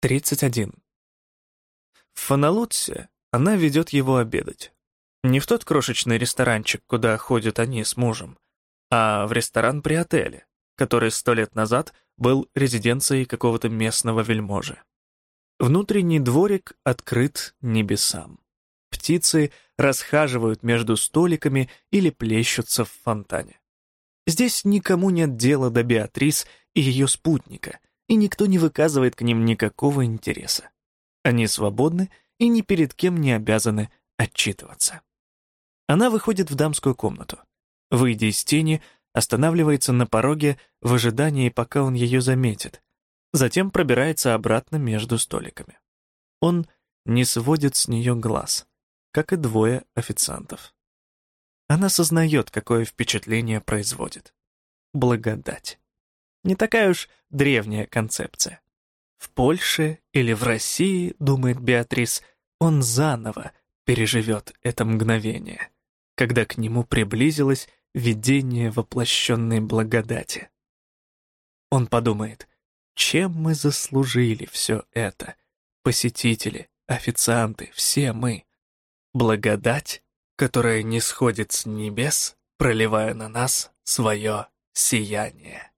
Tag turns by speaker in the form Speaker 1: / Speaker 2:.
Speaker 1: 31. В Фаналутсе она ведет его обедать. Не в тот крошечный ресторанчик, куда ходят они с мужем, а в ресторан при отеле, который сто лет назад был резиденцией какого-то местного вельможи. Внутренний дворик открыт небесам. Птицы расхаживают между столиками или плещутся в фонтане. Здесь никому нет дела до Беатрис и ее спутника, и никто не выказывает к ним никакого интереса. Они свободны и ни перед кем не обязаны отчитываться. Она выходит в дамскую комнату. Выйдя из тени, останавливается на пороге в ожидании, пока он ее заметит. Затем пробирается обратно между столиками. Он не сводит с нее глаз, как и двое официантов. Она сознает, какое впечатление производит. Благодать. Не такая уж древняя концепция. В Польше или в России, думает Беатрис, он заново переживет это мгновение, когда к нему приблизилось видение воплощенной благодати. Он подумает, чем мы заслужили все это? Посетители, официанты, все мы. Благодать, которая не сходит с небес, проливая на нас свое сияние.